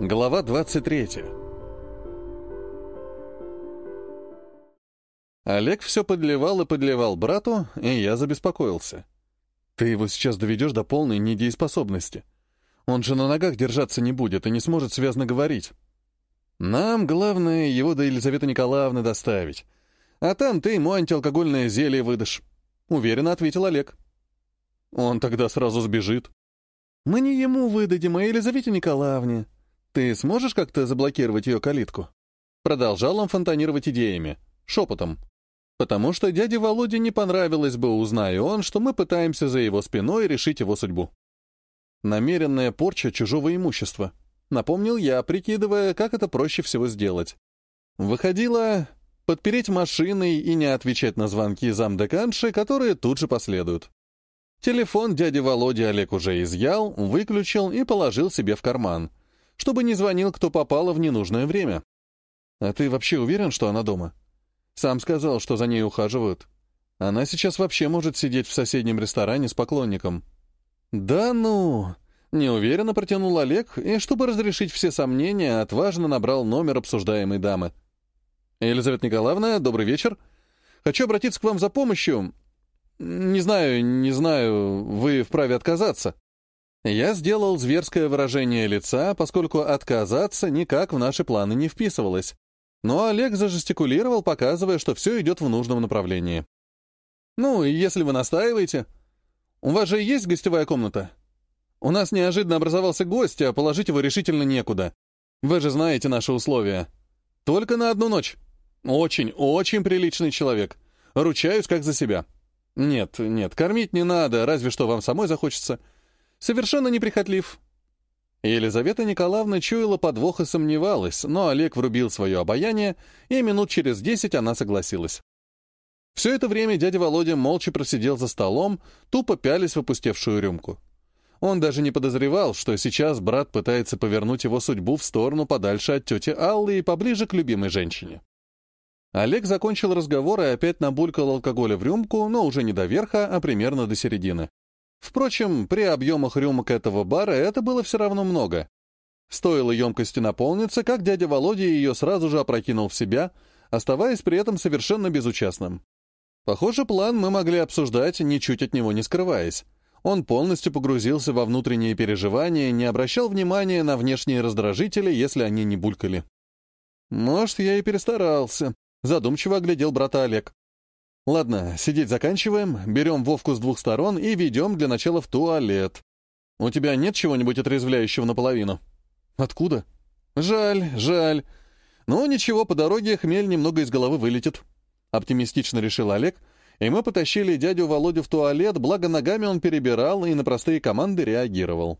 Глава 23. Олег все подливал и подливал брату, и я забеспокоился. Ты его сейчас доведешь до полной недееспособности. Он же на ногах держаться не будет и не сможет связно говорить. Нам главное его до Елизаветы Николаевны доставить. А там ты ему антиалкогольное зелье выдашь. Уверенно ответил Олег. Он тогда сразу сбежит. Мы не ему выдадим, а Елизавете Николаевне. Ты сможешь как-то заблокировать ее калитку? Продолжал он фонтанировать идеями, шепотом. Потому что дяде Володе не понравилось бы, узнай он, что мы пытаемся за его спиной решить его судьбу. Намеренная порча чужого имущества. Напомнил я, прикидывая, как это проще всего сделать. Выходило подпереть машиной и не отвечать на звонки замдеканши, которые тут же последуют. Телефон дяди Володи Олег уже изъял, выключил и положил себе в карман, чтобы не звонил кто попало в ненужное время. «А ты вообще уверен, что она дома?» Сам сказал, что за ней ухаживают. Она сейчас вообще может сидеть в соседнем ресторане с поклонником. «Да ну!» — неуверенно протянул Олег, и, чтобы разрешить все сомнения, отважно набрал номер обсуждаемой дамы. «Елизавета Николаевна, добрый вечер. Хочу обратиться к вам за помощью. Не знаю, не знаю, вы вправе отказаться». Я сделал зверское выражение лица, поскольку отказаться никак в наши планы не вписывалось. Но Олег зажестикулировал, показывая, что все идет в нужном направлении. «Ну, если вы настаиваете. У вас же есть гостевая комната? У нас неожиданно образовался гость, а положить его решительно некуда. Вы же знаете наши условия. Только на одну ночь. Очень, очень приличный человек. Ручаюсь как за себя. Нет, нет, кормить не надо, разве что вам самой захочется. Совершенно неприхотлив, Елизавета Николаевна чуяла подвох и сомневалась, но Олег врубил свое обаяние, и минут через десять она согласилась. Все это время дядя Володя молча просидел за столом, тупо пялись в опустевшую рюмку. Он даже не подозревал, что сейчас брат пытается повернуть его судьбу в сторону подальше от тети Аллы и поближе к любимой женщине. Олег закончил разговор и опять набулькал алкоголя в рюмку, но уже не до верха, а примерно до середины. Впрочем, при объемах рюмок этого бара это было все равно много. Стоило емкости наполниться, как дядя Володя ее сразу же опрокинул в себя, оставаясь при этом совершенно безучастным. Похоже, план мы могли обсуждать, ничуть от него не скрываясь. Он полностью погрузился во внутренние переживания, не обращал внимания на внешние раздражители, если они не булькали. «Может, я и перестарался», — задумчиво оглядел брата Олег. Ладно, сидеть заканчиваем, берем Вовку с двух сторон и ведем для начала в туалет. У тебя нет чего-нибудь отрезвляющего наполовину? Откуда? Жаль, жаль. Ну, ничего, по дороге хмель немного из головы вылетит. Оптимистично решил Олег, и мы потащили дядю Володю в туалет, благо ногами он перебирал и на простые команды реагировал.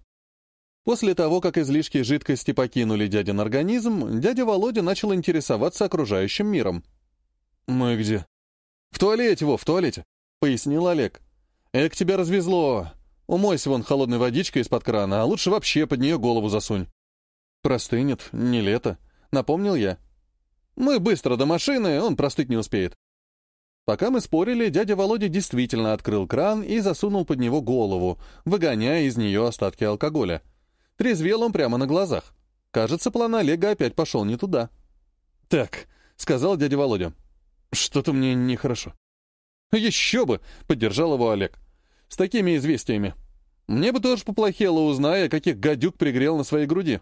После того, как излишки жидкости покинули дядин организм, дядя Володя начал интересоваться окружающим миром. «Мы где?» «В туалете, Вов, в туалете», — пояснил Олег. «Эк, тебя развезло. Умойся вон холодной водичкой из-под крана, а лучше вообще под нее голову засунь». «Простынет, не лето», — напомнил я. «Мы быстро до машины, он простыть не успеет». Пока мы спорили, дядя Володя действительно открыл кран и засунул под него голову, выгоняя из нее остатки алкоголя. Трезвел он прямо на глазах. Кажется, план Олега опять пошел не туда. «Так», — сказал дядя Володя, что-то мне нехорошо. Еще бы, поддержал его Олег. С такими известиями. Мне бы тоже поплохело, узная, каких гадюк пригрел на своей груди.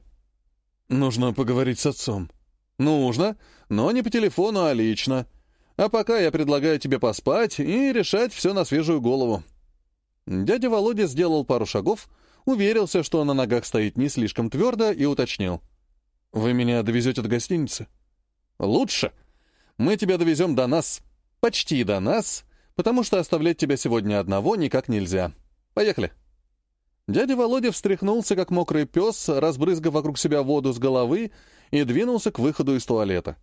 Нужно поговорить с отцом. Нужно, но не по телефону, а лично. А пока я предлагаю тебе поспать и решать все на свежую голову. Дядя Володя сделал пару шагов, уверился, что на ногах стоит не слишком твердо, и уточнил. «Вы меня довезете до гостиницы?» «Лучше», мы тебя довезем до нас. Почти до нас, потому что оставлять тебя сегодня одного никак нельзя. Поехали». Дядя Володя встряхнулся, как мокрый пес, разбрызгав вокруг себя воду с головы, и двинулся к выходу из туалета.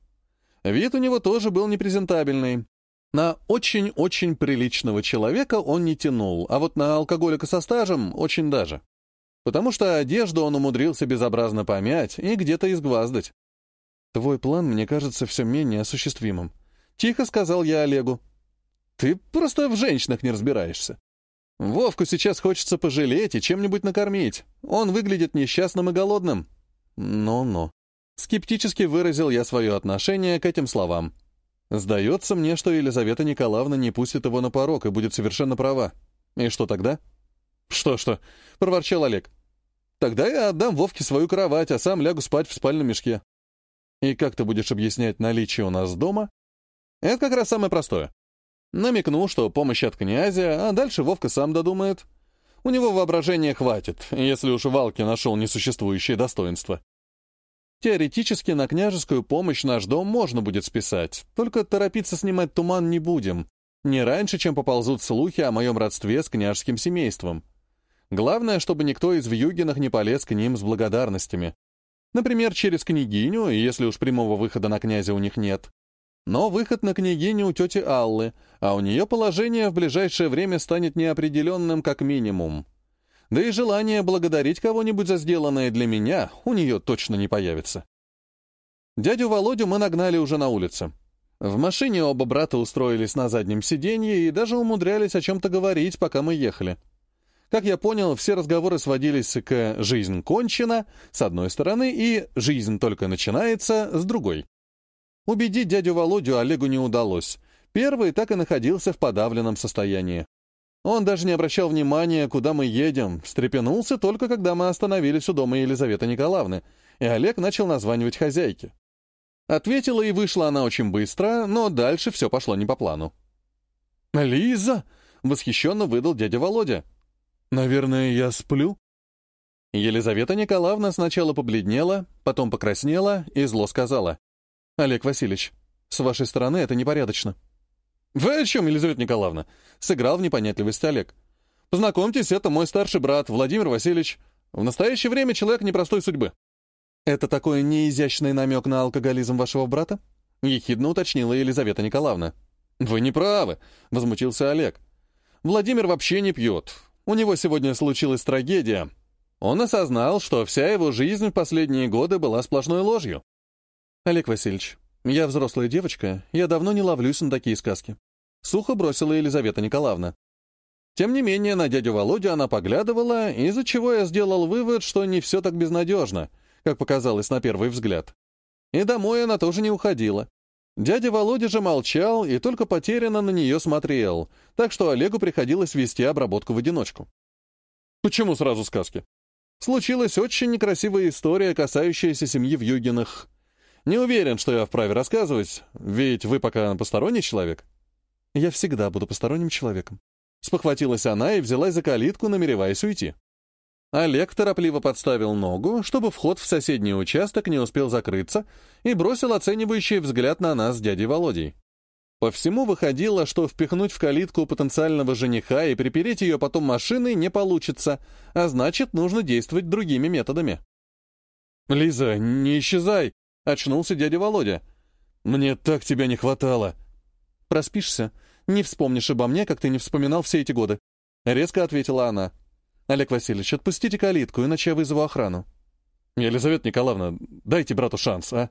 Вид у него тоже был непрезентабельный. На очень-очень приличного человека он не тянул, а вот на алкоголика со стажем очень даже. Потому что одежду он умудрился безобразно помять и где-то изгваздать. «Твой план мне кажется все менее осуществимым», — тихо сказал я Олегу. «Ты просто в женщинах не разбираешься. Вовку сейчас хочется пожалеть и чем-нибудь накормить. Он выглядит несчастным и голодным. Ну-ну. Скептически выразил я свое отношение к этим словам. Сдается мне, что Елизавета Николаевна не пустит его на порог и будет совершенно права. И что тогда? Что-что, проворчал Олег. Тогда я отдам Вовке свою кровать, а сам лягу спать в спальном мешке. И как ты будешь объяснять наличие у нас дома? Это как раз самое простое. Намекну, что помощь от князя, а дальше Вовка сам додумает. У него воображения хватит, если уж Валки нашел несуществующее достоинство. Теоретически на княжескую помощь наш дом можно будет списать, только торопиться снимать туман не будем. Не раньше, чем поползут слухи о моем родстве с княжеским семейством. Главное, чтобы никто из Вьюгинах не полез к ним с благодарностями. Например, через княгиню, если уж прямого выхода на князя у них нет. Но выход на княгиню у тети Аллы, а у нее положение в ближайшее время станет неопределенным как минимум. Да и желание благодарить кого-нибудь за сделанное для меня у нее точно не появится. Дядю Володю мы нагнали уже на улице. В машине оба брата устроились на заднем сиденье и даже умудрялись о чем-то говорить, пока мы ехали. Как я понял, все разговоры сводились к «жизнь кончена» с одной стороны и «жизнь только начинается» с другой. Убедить дядю Володю Олегу не удалось. Первый так и находился в подавленном состоянии. Он даже не обращал внимания, куда мы едем, встрепенулся только когда мы остановились у дома Елизаветы Николаевны, и Олег начал названивать хозяйке. Ответила и вышла она очень быстро, но дальше все пошло не по плану. «Лиза!» — восхищенно выдал дядя Володя. «Наверное, я сплю?» Елизавета Николаевна сначала побледнела, потом покраснела и зло сказала. «Олег Васильевич, с вашей стороны это непорядочно». «Вы о чем, Елизавета Николаевна?» — сыграл в непонятливость Олег. «Познакомьтесь, это мой старший брат, Владимир Васильевич. В настоящее время человек непростой судьбы». «Это такой неизящный намек на алкоголизм вашего брата?» — ехидно уточнила Елизавета Николаевна. «Вы не правы», — возмутился Олег. «Владимир вообще не пьет. У него сегодня случилась трагедия. Он осознал, что вся его жизнь в последние годы была сплошной ложью». «Олег Васильевич, «Я взрослая девочка, я давно не ловлюсь на такие сказки», — сухо бросила Елизавета Николаевна. Тем не менее, на дядю Володю она поглядывала, из-за чего я сделал вывод, что не все так безнадежно, как показалось на первый взгляд. И домой она тоже не уходила. Дядя Володя же молчал и только потерянно на нее смотрел, так что Олегу приходилось вести обработку в одиночку. «Почему сразу сказки?» Случилась очень некрасивая история, касающаяся семьи Вьюгиных. Не уверен, что я вправе рассказывать, ведь вы пока посторонний человек. Я всегда буду посторонним человеком. Спохватилась она и взялась за калитку, намереваясь уйти. Олег торопливо подставил ногу, чтобы вход в соседний участок не успел закрыться, и бросил оценивающий взгляд на нас с дядей Володей. По всему выходило, что впихнуть в калитку потенциального жениха и припереть ее потом машиной не получится, а значит, нужно действовать другими методами. «Лиза, не исчезай!» Очнулся дядя Володя. «Мне так тебя не хватало». «Проспишься. Не вспомнишь обо мне, как ты не вспоминал все эти годы». Резко ответила она. «Олег Васильевич, отпустите калитку, иначе я вызову охрану». «Елизавета Николаевна, дайте брату шанс, а?»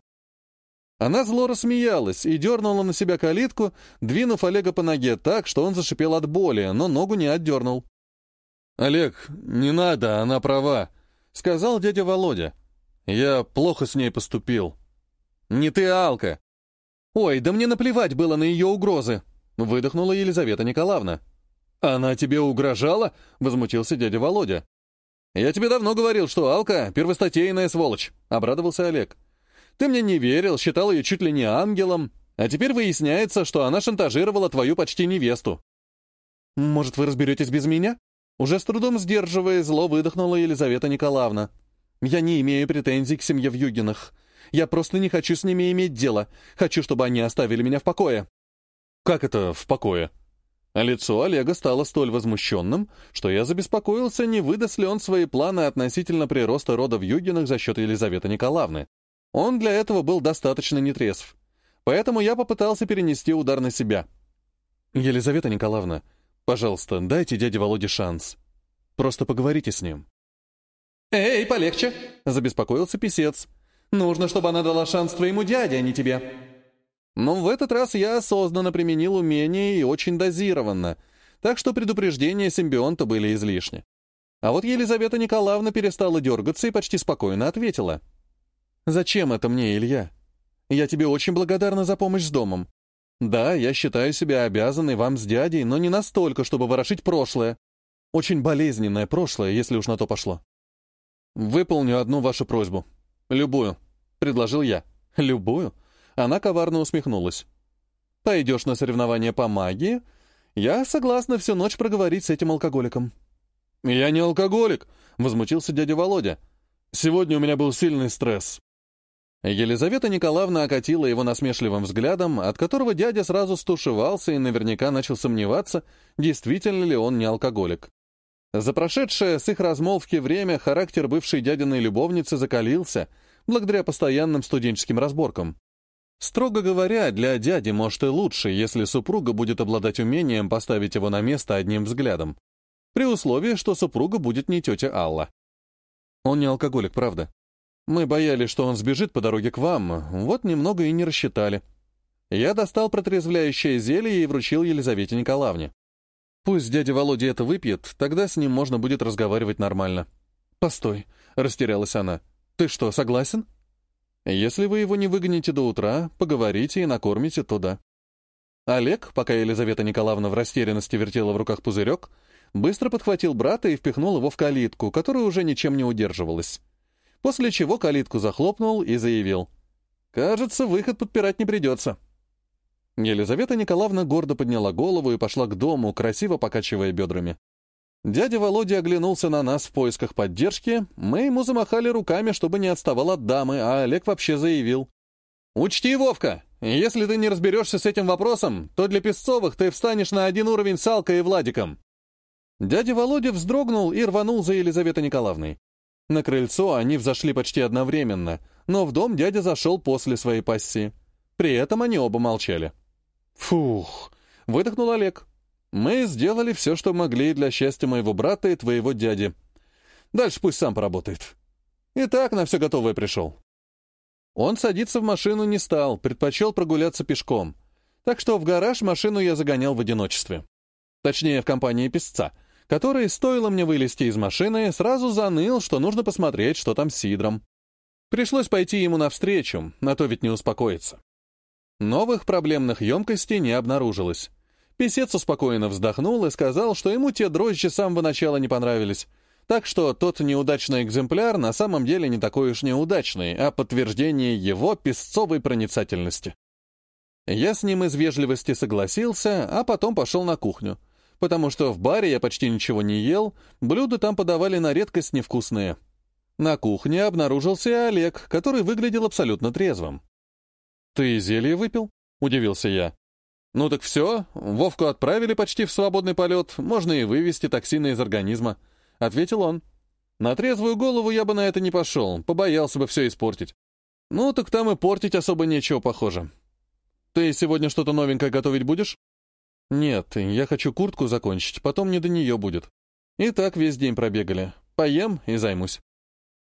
Она зло рассмеялась и дернула на себя калитку, двинув Олега по ноге так, что он зашипел от боли, но ногу не отдернул. «Олег, не надо, она права», — сказал дядя Володя. «Я плохо с ней поступил. «Не ты, Алка!» «Ой, да мне наплевать было на ее угрозы!» — выдохнула Елизавета Николаевна. «Она тебе угрожала?» — возмутился дядя Володя. «Я тебе давно говорил, что Алка — первостатейная сволочь», — обрадовался Олег. «Ты мне не верил, считал ее чуть ли не ангелом, а теперь выясняется, что она шантажировала твою почти невесту». «Может, вы разберетесь без меня?» Уже с трудом сдерживая зло, выдохнула Елизавета Николаевна. «Я не имею претензий к семье Вьюгиных. Я просто не хочу с ними иметь дело. Хочу, чтобы они оставили меня в покое». «Как это в покое?» А лицо Олега стало столь возмущенным, что я забеспокоился, не выдаст ли он свои планы относительно прироста рода в Югинах за счет Елизаветы Николаевны. Он для этого был достаточно нетрезв. Поэтому я попытался перенести удар на себя. «Елизавета Николаевна, пожалуйста, дайте дяде Володе шанс. Просто поговорите с ним». «Эй, полегче!» — забеспокоился писец. Нужно, чтобы она дала шанс твоему дяде, а не тебе». Но в этот раз я осознанно применил умение и очень дозированно, так что предупреждения симбионта были излишни. А вот Елизавета Николаевна перестала дергаться и почти спокойно ответила. «Зачем это мне, Илья? Я тебе очень благодарна за помощь с домом. Да, я считаю себя обязанной вам с дядей, но не настолько, чтобы ворошить прошлое. Очень болезненное прошлое, если уж на то пошло. Выполню одну вашу просьбу. Любую. Предложил я. Любую? Она коварно усмехнулась. Пойдешь на соревнования по магии? Я согласна всю ночь проговорить с этим алкоголиком. Я не алкоголик, возмутился дядя Володя. Сегодня у меня был сильный стресс. Елизавета Николаевна окатила его насмешливым взглядом, от которого дядя сразу стушевался и наверняка начал сомневаться, действительно ли он не алкоголик. За прошедшее с их размолвки время характер бывшей дядиной любовницы закалился, благодаря постоянным студенческим разборкам. Строго говоря, для дяди, может, и лучше, если супруга будет обладать умением поставить его на место одним взглядом, при условии, что супруга будет не тетя Алла. Он не алкоголик, правда? Мы боялись, что он сбежит по дороге к вам, вот немного и не рассчитали. Я достал протрезвляющее зелье и вручил Елизавете Николаевне. Пусть дядя Володя это выпьет, тогда с ним можно будет разговаривать нормально. «Постой», — растерялась она. «Ты что, согласен?» «Если вы его не выгоните до утра, поговорите и накормите, то да». Олег, пока Елизавета Николаевна в растерянности вертела в руках пузырек, быстро подхватил брата и впихнул его в калитку, которая уже ничем не удерживалась после чего калитку захлопнул и заявил. «Кажется, выход подпирать не придется». Елизавета Николаевна гордо подняла голову и пошла к дому, красиво покачивая бедрами. Дядя Володя оглянулся на нас в поисках поддержки, мы ему замахали руками, чтобы не отставал от дамы, а Олег вообще заявил. «Учти, Вовка, если ты не разберешься с этим вопросом, то для Песцовых ты встанешь на один уровень с Алкой и Владиком». Дядя Володя вздрогнул и рванул за Елизаветой Николаевной. На крыльцо они взошли почти одновременно, но в дом дядя зашел после своей пассии. При этом они оба молчали. «Фух!» — выдохнул Олег. «Мы сделали все, что могли для счастья моего брата и твоего дяди. Дальше пусть сам поработает. И так на все готовое пришел». Он садиться в машину не стал, предпочел прогуляться пешком. Так что в гараж машину я загонял в одиночестве. Точнее, в компании песца — который, стоило мне вылезти из машины, сразу заныл, что нужно посмотреть, что там с Сидром. Пришлось пойти ему навстречу, на то ведь не успокоиться. Новых проблемных емкостей не обнаружилось. Песец успокоенно вздохнул и сказал, что ему те дрожжи с самого начала не понравились, так что тот неудачный экземпляр на самом деле не такой уж неудачный, а подтверждение его песцовой проницательности. Я с ним из вежливости согласился, а потом пошел на кухню потому что в баре я почти ничего не ел, блюда там подавали на редкость невкусные. На кухне обнаружился и Олег, который выглядел абсолютно трезвым. «Ты зелье выпил?» — удивился я. «Ну так все, Вовку отправили почти в свободный полет, можно и вывести токсины из организма», — ответил он. «На трезвую голову я бы на это не пошел, побоялся бы все испортить. Ну так там и портить особо нечего, похоже. Ты сегодня что-то новенькое готовить будешь?» «Нет, я хочу куртку закончить, потом не до нее будет. И так весь день пробегали. Поем и займусь».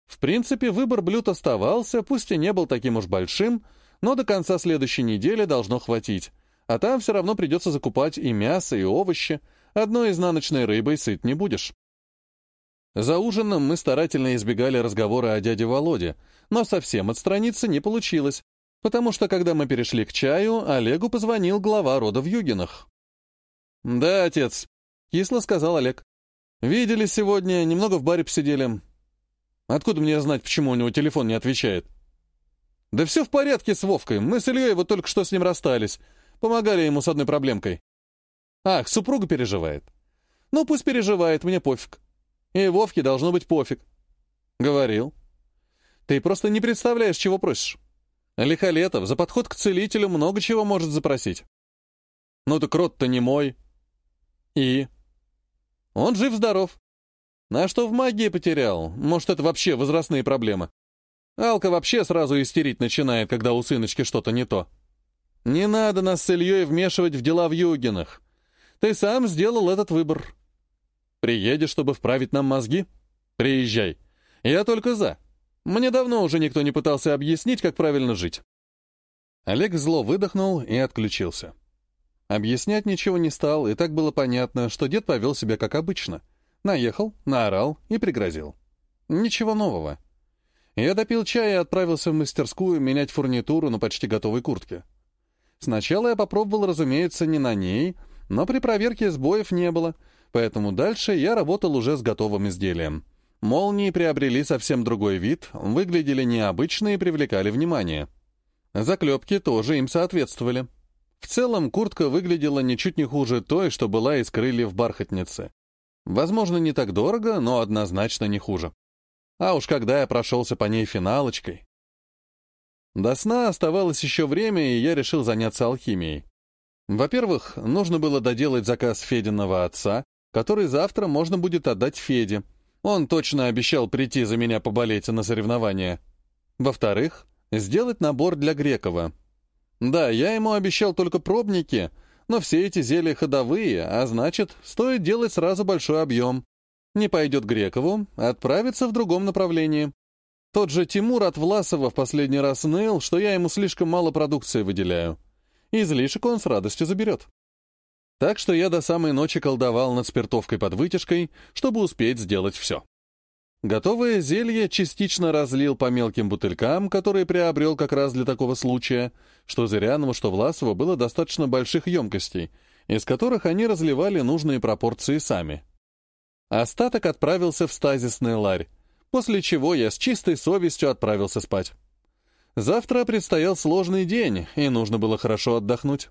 В принципе, выбор блюд оставался, пусть и не был таким уж большим, но до конца следующей недели должно хватить. А там все равно придется закупать и мясо, и овощи. Одной изнаночной рыбой сыт не будешь. За ужином мы старательно избегали разговора о дяде Володе, но совсем отстраниться не получилось, потому что, когда мы перешли к чаю, Олегу позвонил глава рода в Югинах. «Да, отец», — кисло сказал Олег. «Видели сегодня, немного в баре посидели. Откуда мне знать, почему у него телефон не отвечает?» «Да все в порядке с Вовкой. Мы с Ильей вот только что с ним расстались. Помогали ему с одной проблемкой». «Ах, супруга переживает». «Ну, пусть переживает, мне пофиг. И Вовке должно быть пофиг». «Говорил». «Ты просто не представляешь, чего просишь. Лихолетов за подход к целителю много чего может запросить». «Ну так рот-то не мой». И? Он жив-здоров. А что в магии потерял? Может, это вообще возрастные проблемы? Алка вообще сразу истерить начинает, когда у сыночки что-то не то. Не надо нас с Ильей вмешивать в дела в Югинах. Ты сам сделал этот выбор. Приедешь, чтобы вправить нам мозги? Приезжай. Я только за. Мне давно уже никто не пытался объяснить, как правильно жить. Олег зло выдохнул и отключился. Объяснять ничего не стал, и так было понятно, что дед повел себя как обычно. Наехал, наорал и пригрозил. Ничего нового. Я допил чай и отправился в мастерскую менять фурнитуру на почти готовой куртке. Сначала я попробовал, разумеется, не на ней, но при проверке сбоев не было, поэтому дальше я работал уже с готовым изделием. Молнии приобрели совсем другой вид, выглядели необычно и привлекали внимание. Заклепки тоже им соответствовали. В целом, куртка выглядела ничуть не хуже той, что была из крыльев бархатницы. Возможно, не так дорого, но однозначно не хуже. А уж когда я прошелся по ней финалочкой. До сна оставалось еще время, и я решил заняться алхимией. Во-первых, нужно было доделать заказ Фединого отца, который завтра можно будет отдать Феде. Он точно обещал прийти за меня поболеть на соревнования. Во-вторых, сделать набор для Грекова. Да, я ему обещал только пробники, но все эти зелья ходовые, а значит, стоит делать сразу большой объем не пойдет Грекову, отправится в другом направлении. Тот же Тимур от Власова в последний раз ныл, что я ему слишком мало продукции выделяю. Излишек он с радостью заберет. Так что я до самой ночи колдовал над спиртовкой под вытяжкой, чтобы успеть сделать все. Готовое зелье частично разлил по мелким бутылькам, которые приобрел как раз для такого случая, что Зырянова, что Власова было достаточно больших емкостей, из которых они разливали нужные пропорции сами. Остаток отправился в стазисный ларь, после чего я с чистой совестью отправился спать. Завтра предстоял сложный день, и нужно было хорошо отдохнуть.